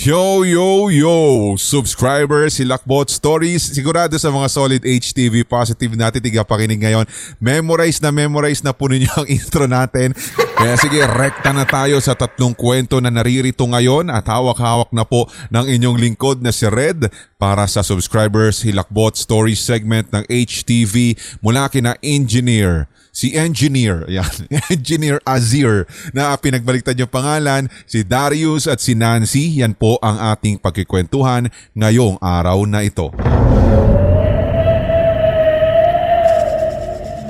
Yo, yo, yo! Subscribers, si Lakbot Stories. Sigurado sa mga solid HTV positive natin tigapakinig ngayon. Memorize na memorize na po ninyo ang intro natin. Kaya sige, rekta na tayo sa tatlong kwento na naririto ngayon at hawak-hawak na po ng inyong lingkod na si Red para sa subscribers Hilakbot Stories segment ng HTV mula kina Engineer, si Engineer, yan, Engineer Azir na pinagbaliktad yung pangalan, si Darius at si Nancy, yan po ang ating pagkikwentuhan ngayong araw na ito.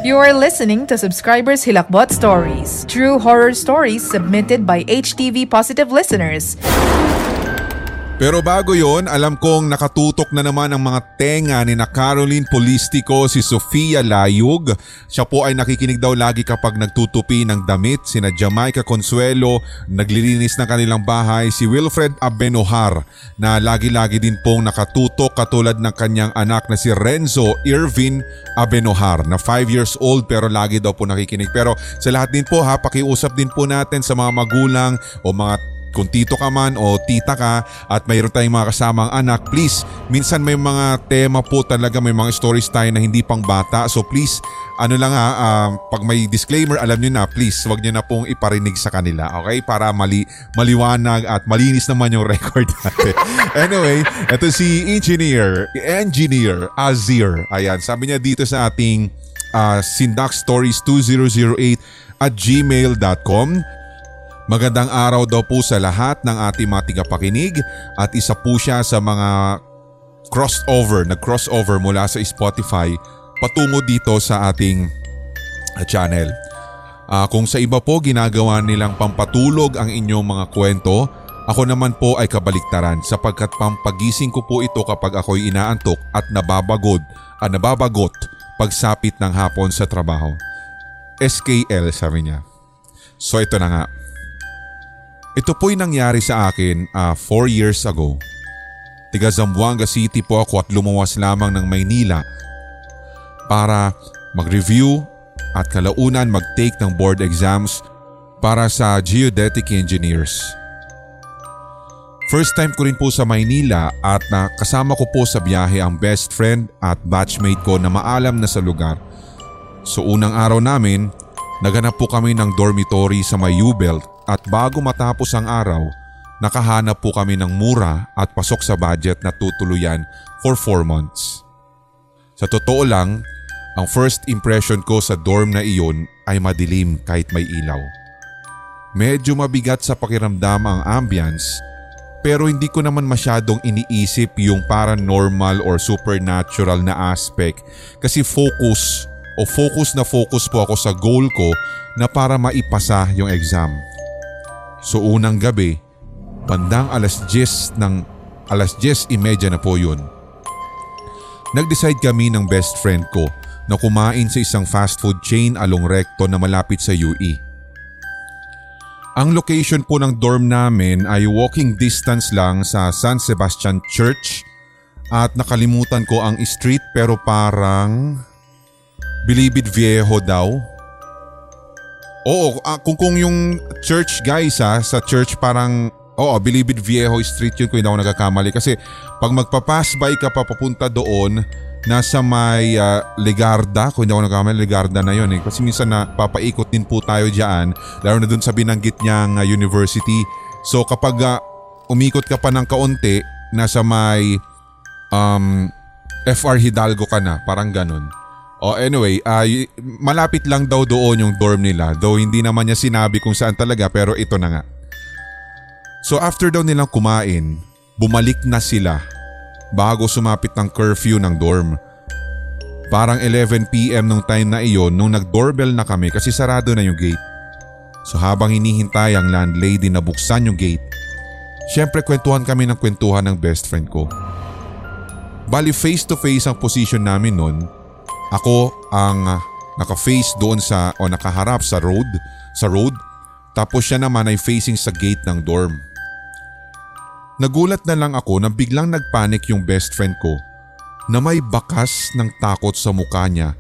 You are listening to Subscribers Hilakbot Stories, true horror stories submitted by HTV Positive listeners. Pero bago yon, alam kong nakatutok na naman ang mga tenga ni na Caroline Polistico si Sofia Layug. Siya po ay nakikinig daw lagi kapag nagtutupi ng damit. Sina Jamaica Consuelo, naglilinis ng kanilang bahay. Si Wilfred Abenohar na lagi-lagi din pong nakatutok katulad ng kanyang anak na si Renzo Irvin Abenohar na 5 years old pero lagi daw po nakikinig. Pero sa lahat din po ha, pakiusap din po natin sa mga magulang o mga kung tito ka man o tita ka at mayroon tayong mga kasamang anak, please, minsan may mga tema po talaga, may mga stories tayo na hindi pang bata. So please, ano lang ha, uh, pag may disclaimer, alam nyo na, please, wag nyo na pong iparinig sa kanila, okay? Para mali, maliwanag at malinis naman yung record natin. anyway, ito si Engineer, Engineer Azir. Ayan, sabi niya dito sa ating uh, Sindak Stories 2008 at gmail.com Magandang araw daw po sa lahat ng ating mga tigapakinig at isa po siya sa mga crossover, nag-crossover mula sa Spotify patungo dito sa ating ah, channel. Uh, kung sa iba po ginagawa nilang pampatulog ang inyong mga kwento, ako naman po ay kabaliktaran sapagkat pampagising ko po ito kapag ako'y inaantok at nababagod, uh, nababagot pagsapit ng hapon sa trabaho. SKL sabi niya. So ito na nga. Ito po'y nangyari sa akin 4 uh, ah, years ago. Tiga Zamboanga City po ako at lumuwas lamang ng Maynila para mag-review at kalaunan mag-take ng board exams para sa geodetic engineers. First time ko rin po sa Maynila at nakasama ko po sa biyahe ang best friend at batchmate ko na maalam na sa lugar. So unang araw namin, naganap po kami ng dormitory sa may U-Belt at bago matapos ang araw, nakahanap po kami ng mura at pasok sa budget na tutuluyan for 4 months. Sa totoo lang, ang first impression ko sa dorm na iyon ay madilim kahit may ilaw. Medyo mabigat sa pakiramdam ang ambience pero hindi ko naman masyadong iniisip yung paranormal or supernatural na aspect kasi focus o focus na focus po ako sa goal ko na para maipasa yung exam. So unang gabi, bandang alas 10 ng alas 10.30 na po yun. Nag-decide kami ng best friend ko na kumain sa isang fast food chain along recto na malapit sa UE. Ang location po ng dorm namin ay walking distance lang sa San Sebastian Church at nakalimutan ko ang street pero parang Bilibid Viejo daw Oo, uh, kung kung yung church guys ha, sa church parang Oo, Bilibid Viejo Street yun kung hindi ako nagkakamali. Kasi pag magpapass by ka pa papunta doon, nasa may uh, Legarda, kung hindi ako nagkakamali, Legarda na yun eh. Kasi minsan na papaikot din po tayo dyan, lalo na doon sa binanggit niyang uh, university. So kapag uh, umikot ka pa ng kaunti, nasa may um, FR Hidalgo ka na, parang ganun. Oh, anyway, uh, malapit lang daw doon yung dorm nila. Though hindi naman niya sinabi kung saan talaga pero ito na nga. So after daw nilang kumain, bumalik na sila bago sumapit ng curfew ng dorm. Parang 11pm nung time na iyon nung nag-doorbell na kami kasi sarado na yung gate. So habang hinihintay ang landlady na buksan yung gate, syempre kwentuhan kami ng kwentuhan ng best friend ko. Bali face to face ang position namin noon ako ang ah, naka-face doon sa o nakaharap sa road, sa road. Tapos siya naman ay facing sa gate ng dorm. Nagulat na lang ako na biglang nagpanik yung best friend ko na may bakas ng takot sa mukha niya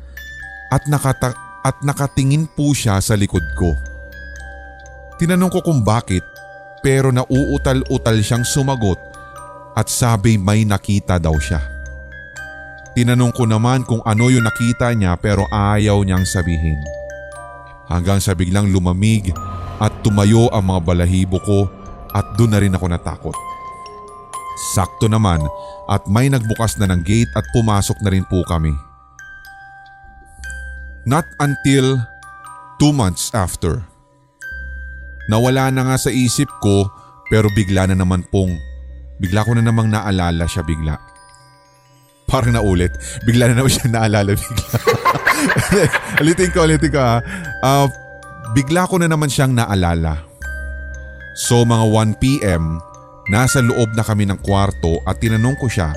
at, nakata- at nakatingin po siya sa likod ko. Tinanong ko kung bakit pero nauutal-utal siyang sumagot at sabi may nakita daw siya. Tinanong ko naman kung ano yung nakita niya pero ayaw niyang sabihin. Hanggang sa biglang lumamig at tumayo ang mga balahibo ko at doon na rin ako natakot. Sakto naman at may nagbukas na ng gate at pumasok na rin po kami. Not until two months after. Nawala na nga sa isip ko pero bigla na naman pong, bigla ko na namang naalala siya bigla. Parang naulit. Bigla na naman siya naalala bigla. ulitin ko, ulitin ko ha. Uh, bigla ko na naman siyang naalala. So mga 1pm, nasa loob na kami ng kwarto at tinanong ko siya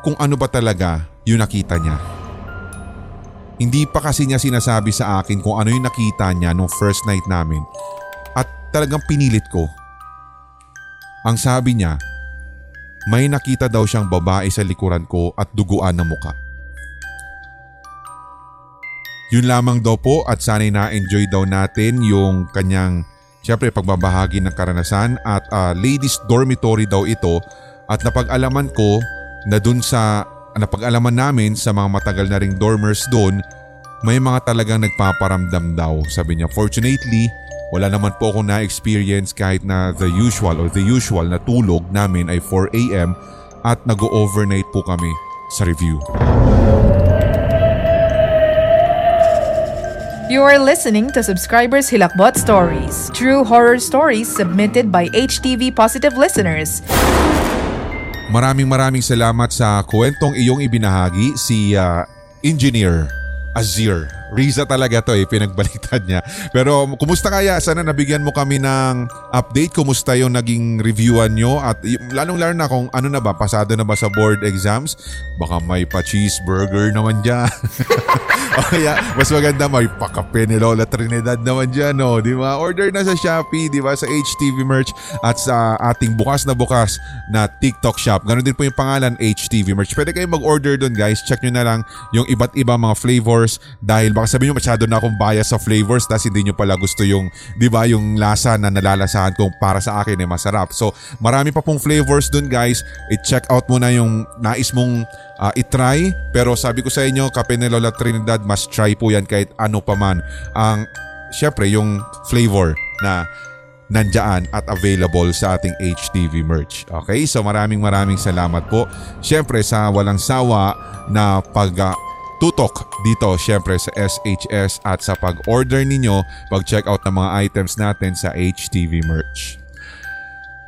kung ano ba talaga yung nakita niya. Hindi pa kasi niya sinasabi sa akin kung ano yung nakita niya nung first night namin at talagang pinilit ko. Ang sabi niya, may nakita daw siyang babae sa likuran ko at duguan ng muka. Yun lamang daw po at sana'y na-enjoy daw natin yung kanyang syempre pagbabahagi ng karanasan at uh, ladies dormitory daw ito at napag-alaman ko na dun sa napag-alaman namin sa mga matagal na ring dormers doon, may mga talagang nagpaparamdam daw. Sabi niya, fortunately, wala naman po akong na-experience kahit na the usual or the usual na tulog namin ay 4am at nag-overnight po kami sa review. You are listening to Subscribers Hilakbot Stories, true horror stories submitted by HTV Positive listeners. Maraming maraming salamat sa kwentong iyong ibinahagi si uh, Engineer Azir. Riza talaga to eh, pinagbaliktad niya. Pero kumusta kaya? Sana nabigyan mo kami ng update. Kumusta yung naging reviewan nyo? At lalong lalo na kung ano na ba, pasado na ba sa board exams? Baka may pa-cheeseburger naman dyan. o kaya mas maganda may pakape ni Lola Trinidad naman dyan. No? Di ba? Order na sa Shopee, di ba? Sa HTV merch at sa ating bukas na bukas na TikTok shop. Ganon din po yung pangalan HTV merch. Pwede kayong mag-order doon guys. Check nyo na lang yung iba't iba mga flavors dahil baka sabihin nyo masyado na akong bias sa flavors tapos hindi nyo pala gusto yung, di ba, yung lasa na nalalasahan kong para sa akin ay masarap. So marami pa pong flavors dun guys. I-check out mo na yung nais mong uh, itry. Pero sabi ko sa inyo, Kape ni Lola Trinidad, must try po yan kahit ano pa man. Ang, syempre, yung flavor na nandyan at available sa ating HTV merch. Okay? So maraming maraming salamat po. Syempre sa walang sawa na pag tutok dito syempre sa SHS at sa pag-order ninyo, pag-check out ng mga items natin sa HTV merch.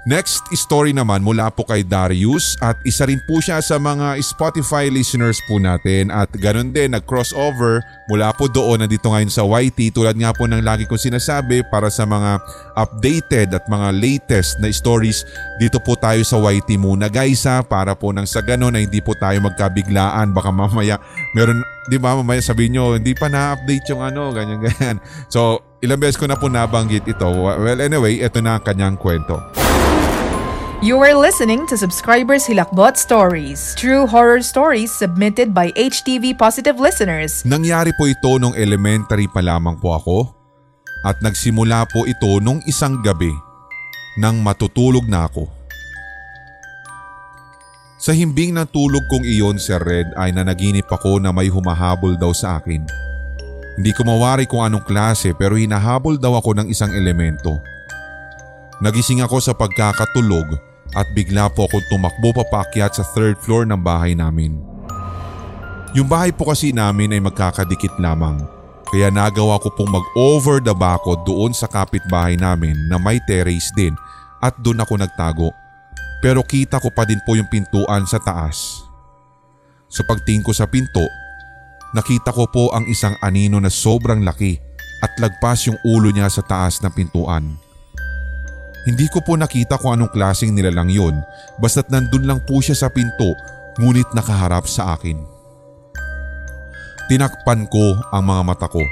Next story naman mula po kay Darius at isa rin po siya sa mga Spotify listeners po natin. At ganun din nag-crossover mula po doon. Na dito ngayon sa YT tulad nga po ng lagi kong sinasabi para sa mga updated at mga latest na stories dito po tayo sa YT muna guys ha? Para po nang sa ganun na hindi po tayo magkabiglaan. Baka mamaya meron di ba mamaya sabihin nyo hindi pa na-update yung ano ganyan ganyan so ilang beses ko na po nabanggit ito well anyway ito na ang kanyang kwento. You are listening to Subscribers Hilakbot Stories, true horror stories submitted by HTV Positive listeners. Nangyari po ito nung elementary pa lamang po ako at nagsimula po ito nung isang gabi nang matutulog na ako. Sa himbing ng tulog kong iyon, Sir Red, ay nanaginip ako na may humahabol daw sa akin. Hindi ko mawari kung anong klase pero hinahabol daw ako ng isang elemento. Nagising ako sa pagkakatulog at bigla po akong tumakbo papakyat sa third floor ng bahay namin. Yung bahay po kasi namin ay magkakadikit lamang kaya nagawa ko pong mag-over the bako doon sa kapitbahay namin na may terrace din at doon ako nagtago. Pero kita ko pa din po yung pintuan sa taas. Sa pagtingin ko sa pinto, nakita ko po ang isang anino na sobrang laki at lagpas yung ulo niya sa taas ng pintuan. Hindi ko po nakita kung anong klaseng nilalang yun basta't nandun lang po siya sa pinto ngunit nakaharap sa akin. Tinakpan ko ang mga mata ko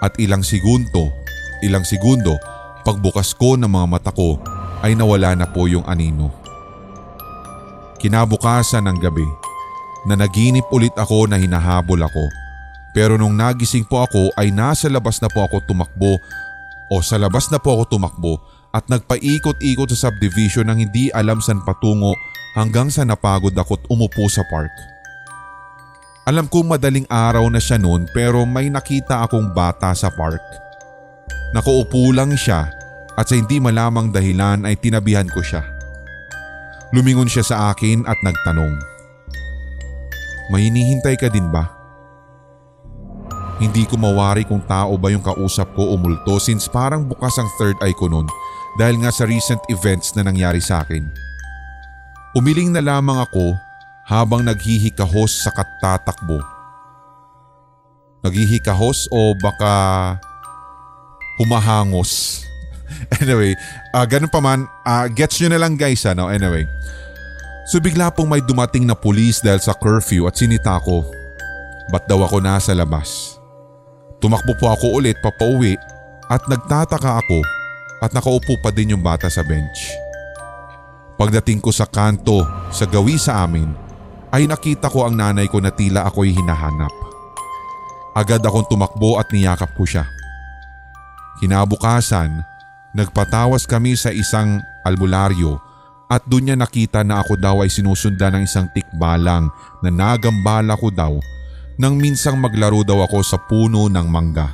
at ilang segundo, ilang segundo pagbukas ko ng mga mata ko ay nawala na po yung anino. Kinabukasan ng gabi, na naginip ulit ako na hinahabol ako. Pero nung nagising po ako ay nasa labas na po ako tumakbo o sa labas na po ako tumakbo at nagpaikot-ikot sa subdivision nang hindi alam saan patungo hanggang sa napagod ako't umupo sa park. Alam kong madaling araw na siya noon pero may nakita akong bata sa park. Nakaupo lang siya at sa hindi malamang dahilan ay tinabihan ko siya. Lumingon siya sa akin at nagtanong. May hinihintay ka din ba? Hindi ko mawari kung tao ba yung kausap ko o multo since parang bukas ang third eye ko noon dahil nga sa recent events na nangyari sa akin. Umiling na lamang ako habang naghihikahos sa katatakbo. Naghihikahos o baka humahangos. anyway, uh, ganun pa man, uh, gets nyo na lang guys ano, anyway. So bigla pong may dumating na pulis dahil sa curfew at sinita ko. Ba't daw ako nasa labas? Tumakbo po ako ulit papauwi at nagtataka ako at nakaupo pa din yung bata sa bench. Pagdating ko sa kanto sa gawi sa amin ay nakita ko ang nanay ko na tila ako'y hinahanap. Agad akong tumakbo at niyakap ko siya. Kinabukasan, nagpatawas kami sa isang albularyo at doon niya nakita na ako daw ay sinusundan ng isang tikbalang na nagambala ko daw nang minsang maglaro daw ako sa puno ng mangga.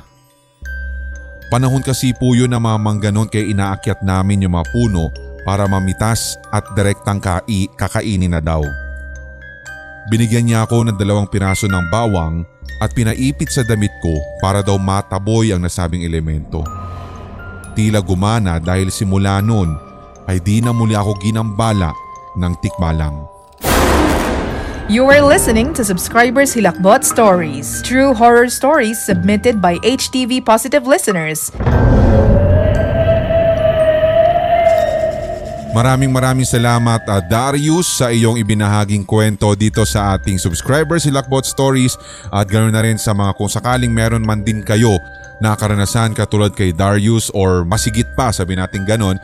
Panahon kasi po yun na mga mangga noon kaya inaakyat namin yung mga puno para mamitas at direktang kai, kakainin na daw. Binigyan niya ako ng dalawang piraso ng bawang at pinaipit sa damit ko para daw mataboy ang nasabing elemento. Tila gumana dahil simula noon ay di na muli ako ginambala ng tikbalang. You are listening to Subscribers Hilakbot Stories, true horror stories submitted by HTV Positive listeners. Maraming maraming salamat uh, Darius sa iyong ibinahaging kwento dito sa ating subscribers si Lockbot Stories at ganoon na rin sa mga kung sakaling meron man din kayo na karanasan katulad kay Darius or masigit pa sabi natin ganon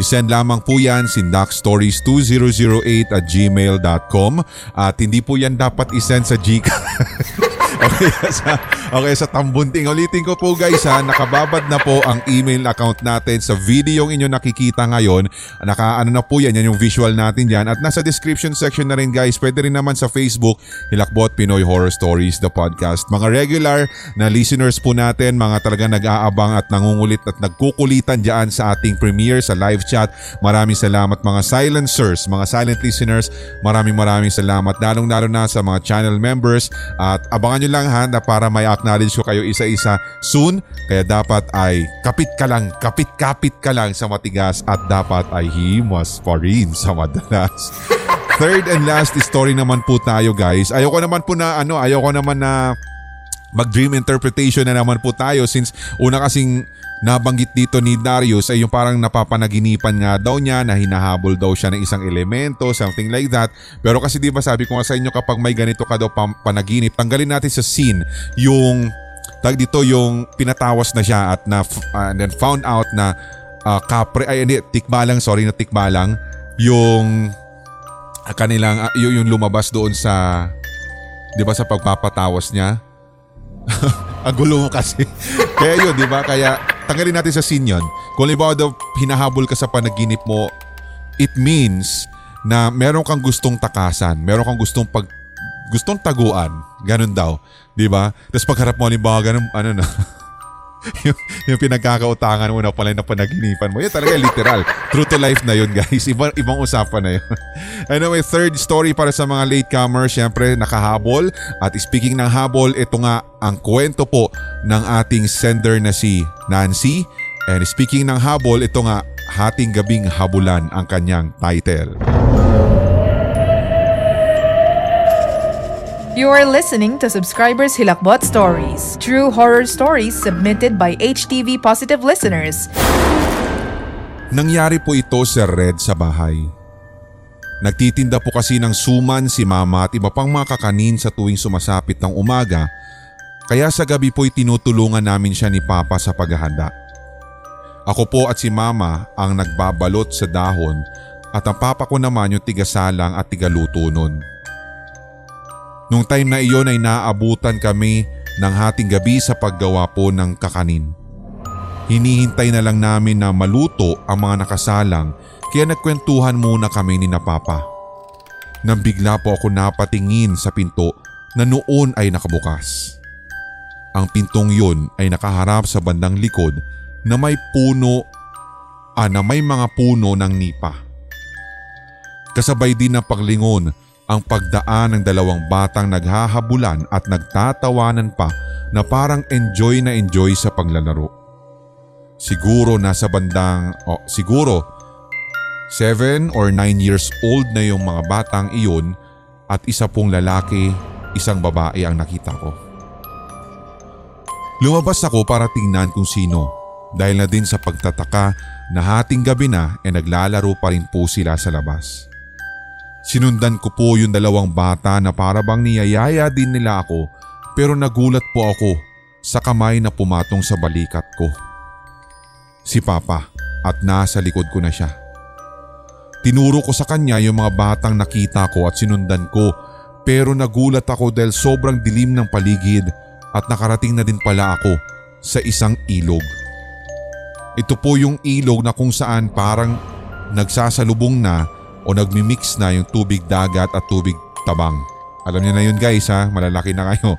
Isend lamang po yan sindakstories2008 at gmail.com at hindi po yan dapat isend sa Gcash. okay, sa, okay, sa tambunting. Ulitin ko po guys ha, nakababad na po ang email account natin sa video yung inyo nakikita ngayon. Naka ano na po yan, yan yung visual natin dyan. At nasa description section na rin guys, pwede rin naman sa Facebook, Hilakbot Pinoy Horror Stories, the podcast. Mga regular na listeners po natin, mga talaga nag-aabang at nangungulit at nagkukulitan dyan sa ating premiere sa live chat. Maraming salamat mga silencers, mga silent listeners. Maraming maraming salamat. Lalong lalo na sa mga channel members at abangan nyo lang ha na para may acknowledge ko kayo isa-isa soon. Kaya dapat ay kapit ka lang, kapit-kapit ka lang sa matigas at dapat ay himas pa rin sa madalas. Third and last story naman po tayo guys. Ayoko naman po na ano, ayoko naman na mag-dream interpretation na naman po tayo since una kasing Nabanggit dito ni Darius ay yung parang napapanaginipan nga daw niya na hinahabol daw siya ng isang elemento, something like that. Pero kasi di ba sabi ko nga sa inyo kapag may ganito ka daw panaginip, tanggalin natin sa scene yung tag dito yung pinatawas na siya at na uh, and then found out na uh, kapre ay hindi tikbalang sorry na tikbalang yung kanilang uh, yung, yung lumabas doon sa 'di ba sa pagpapatawas niya ang gulo mo kasi. Kaya yun 'di ba? Kaya tanggalin natin sa scene yun. Kung halimbawa daw hinahabol ka sa panaginip mo, it means na meron kang gustong takasan, meron kang gustong pag gustong taguan, ganun daw, 'di ba? Tapos pagharap mo halimbawa ganun ano na yung, yung pinagkakautangan mo na pala na panaginipan mo. Yan talaga literal. True to life na yun guys. Ibang, ibang usapan na yun. anyway, third story para sa mga latecomers. Siyempre, nakahabol. At speaking ng habol, ito nga ang kwento po ng ating sender na si Nancy. And speaking ng habol, ito nga Hating Gabing Habulan ang kanyang title. You are listening to Subscribers Hilakbot Stories, true horror stories submitted by HTV Positive listeners. Nangyari po ito sa Red sa bahay. Nagtitinda po kasi ng suman si mama at iba pang mga kakanin sa tuwing sumasapit ng umaga kaya sa gabi po'y tinutulungan namin siya ni Papa sa paghahanda. Ako po at si Mama ang nagbabalot sa dahon at ang Papa ko naman yung tigasalang at tigaluto nun. Nung time na iyon ay naabutan kami ng hating gabi sa paggawa po ng kakanin. Hinihintay na lang namin na maluto ang mga nakasalang kaya nagkwentuhan muna kami ni na Papa. Nang bigla po ako napatingin sa pinto na noon ay nakabukas. Ang pintong yun ay nakaharap sa bandang likod na may puno ah, na may mga puno ng nipa. Kasabay din ng paglingon ang pagdaan ng dalawang batang naghahabulan at nagtatawanan pa na parang enjoy na enjoy sa paglalaro. Siguro nasa bandang, oh, siguro 7 or 9 years old na yung mga batang iyon at isa pong lalaki, isang babae ang nakita ko. Lumabas ako para tingnan kung sino dahil na din sa pagtataka na hating gabi na e naglalaro pa rin po sila sa labas. Sinundan ko po yung dalawang bata na para bang niyayaya din nila ako pero nagulat po ako sa kamay na pumatong sa balikat ko. Si Papa at nasa likod ko na siya. Tinuro ko sa kanya yung mga batang nakita ko at sinundan ko pero nagulat ako dahil sobrang dilim ng paligid at nakarating na din pala ako sa isang ilog. Ito po yung ilog na kung saan parang nagsasalubong na o nagmimix na yung tubig dagat at tubig tabang. Alam niyo na yun guys ha, malalaki na kayo.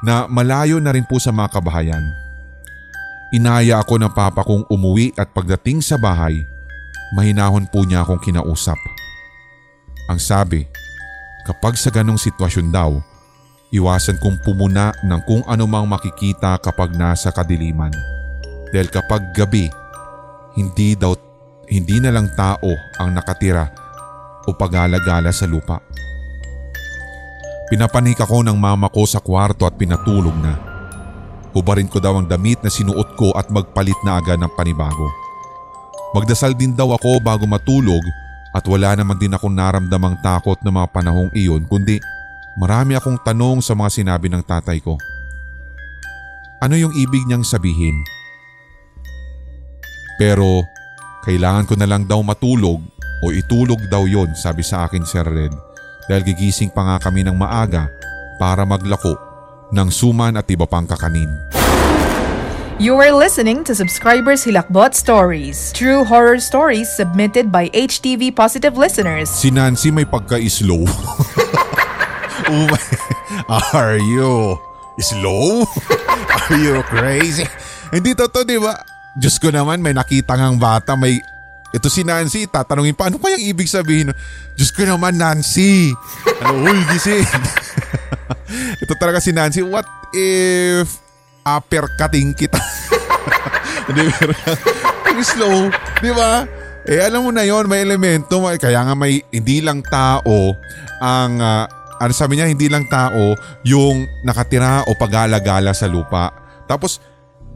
Na malayo na rin po sa mga kabahayan. Inaya ako ng papa kong umuwi at pagdating sa bahay, mahinahon po niya akong kinausap. Ang sabi, kapag sa ganong sitwasyon daw, iwasan kong pumuna ng kung anumang makikita kapag nasa kadiliman. Dahil kapag gabi, hindi daw hindi na lang tao ang nakatira o pag-alagala sa lupa. Pinapanik ako ng mama ko sa kwarto at pinatulog na. Hubarin ko daw ang damit na sinuot ko at magpalit na agad ng panibago. Magdasal din daw ako bago matulog at wala naman din akong naramdamang takot na mga panahong iyon kundi marami akong tanong sa mga sinabi ng tatay ko. Ano yung ibig niyang sabihin? Pero kailangan ko na lang daw matulog o itulog daw yon sabi sa akin Sir Red dahil gigising pa nga kami ng maaga para maglako ng suman at iba pang kakanin. You are listening to Subscribers Hilakbot Stories, true horror stories submitted by HTV Positive listeners. Si Nancy may pagka-slow. oh my, are you slow? Are you crazy? Hindi totoo, di ba? Diyos ko naman, may nakita ngang bata, may ito si Nancy, tatanungin pa, ano kayang ibig sabihin? Diyos ko naman, Nancy. Ano, uy, gising. Ito talaga si Nancy, what if uppercutting kita? Hindi, pero slow, di ba? Eh alam mo na yon may elemento, kaya nga may hindi lang tao ang uh, ano sabi niya, hindi lang tao yung nakatira o pag-alagala sa lupa. Tapos,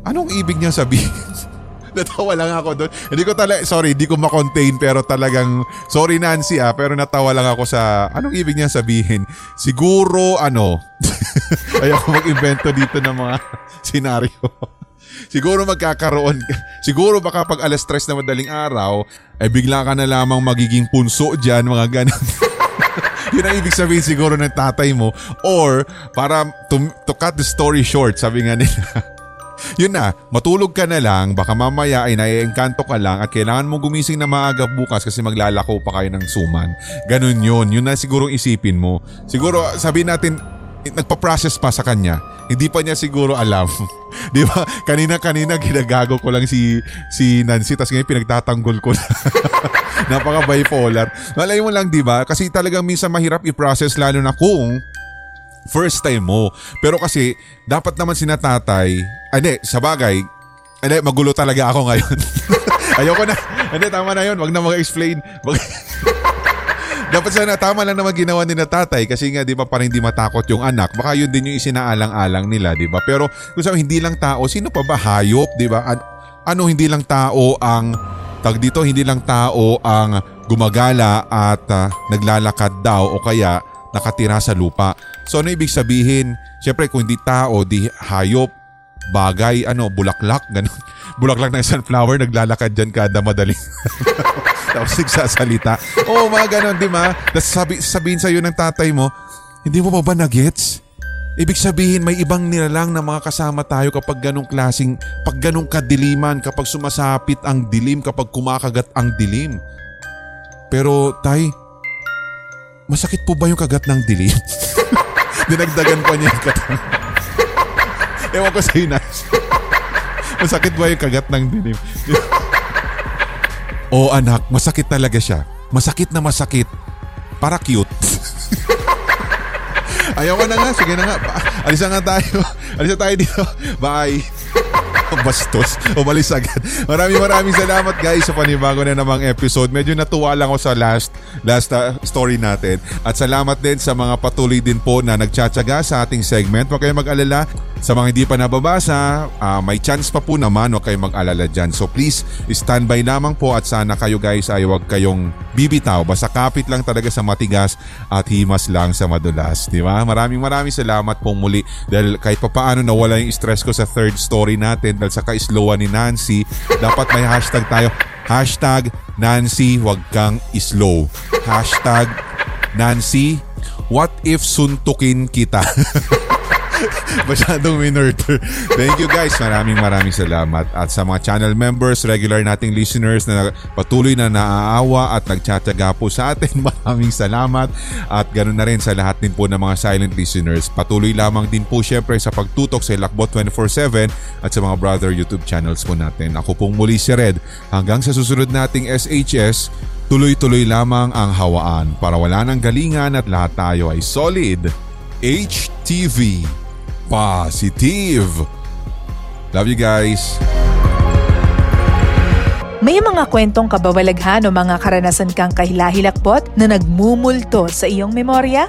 anong ibig niya sabihin? natawa lang ako doon. Hindi ko talaga, sorry, hindi ko makontain pero talagang, sorry Nancy ah, pero natawa lang ako sa, anong ibig niya sabihin? Siguro, ano, ayoko mag-invento dito ng mga senaryo. siguro magkakaroon, siguro baka pag alas stress na madaling araw, ay bigla ka na lamang magiging punso dyan, mga ganun. Yun ang ibig sabihin siguro ng tatay mo. Or, para to, to cut the story short, sabi nga nila, yun na, matulog ka na lang, baka mamaya ay naiengkanto ka lang at kailangan mo gumising na maaga bukas kasi maglalako pa kayo ng suman. Ganun yun, yun na siguro isipin mo. Siguro sabihin natin, nagpa-process pa sa kanya. Hindi pa niya siguro alam. Di ba? Kanina-kanina ginagago ko lang si si Nancy tapos ngayon pinagtatanggol ko na. Napaka bipolar. Malay mo lang 'di ba? Kasi talagang minsan mahirap i-process lalo na kung first time mo. Pero kasi dapat naman sinatatay, ah, hindi, sa bagay, hindi, magulo talaga ako ngayon. Ayoko na. Hindi, tama na yun. Wag na mag-explain. dapat sana tama lang naman ginawa ni na tatay kasi nga di ba parang hindi matakot yung anak. Baka yun din yung isinaalang-alang nila, di ba? Pero kung sabi hindi lang tao, sino pa ba hayop, di ba? An- ano hindi lang tao ang tag dito, hindi lang tao ang gumagala at uh, naglalakad daw o kaya nakatira sa lupa. So ano ibig sabihin? Siyempre kung hindi tao, di hayop, bagay, ano, bulaklak, ganun. Bulaklak ng sunflower, naglalakad dyan kada madaling. Tapos nagsasalita. Oo, oh, mga ganun, di ba? Tapos sabi, sabihin sa'yo ng tatay mo, hindi mo ba ba na-gets? Ibig sabihin may ibang nilalang na mga kasama tayo kapag ganong klasing, pag ganong kadiliman, kapag sumasapit ang dilim, kapag kumakagat ang dilim. Pero tay, masakit po ba yung kagat ng dilim? Dinagdagan pa niya yung katang. Ewan ko sa'yo na. masakit ba yung kagat ng dilim? Oo anak, masakit talaga siya. Masakit na masakit. Para cute. Ayaw ko na nga. Sige na nga. Alis na nga tayo. Alis tayo dito. Bye. Bastos. Umalis agad. Maraming maraming salamat guys sa panibago na namang episode. Medyo natuwa lang ako sa last last story natin. At salamat din sa mga patuloy din po na nagtsatsaga sa ating segment. Huwag kayong mag-alala. Sa mga hindi pa nababasa, uh, may chance pa po naman. Huwag kayong mag-alala dyan. So please, standby lamang po at sana kayo guys ay huwag kayong bibitaw. Basta kapit lang talaga sa matigas at himas lang sa madulas. Di ba? Maraming maraming salamat pong muli. Dahil kahit pa paano nawala yung stress ko sa third story natin dahil sa kaislowan ni Nancy, dapat may hashtag tayo. Hashtag Nancy, wag kang islow. Hashtag Nancy, what if suntukin kita? Masyadong minurder. Thank you guys. Maraming maraming salamat. At sa mga channel members, regular nating listeners na patuloy na naaawa at nagtsatsaga po sa atin, maraming salamat. At ganoon na rin sa lahat din po ng mga silent listeners. Patuloy lamang din po syempre sa pagtutok sa Lakbot 24-7 at sa mga brother YouTube channels po natin. Ako pong muli si Red. Hanggang sa susunod nating SHS, tuloy-tuloy lamang ang hawaan para wala ng galingan at lahat tayo ay solid. HTV Positive. Love you guys. May mga kwentong kabawalaghan o mga karanasan kang kahilahilakbot na nagmumulto sa iyong memorya?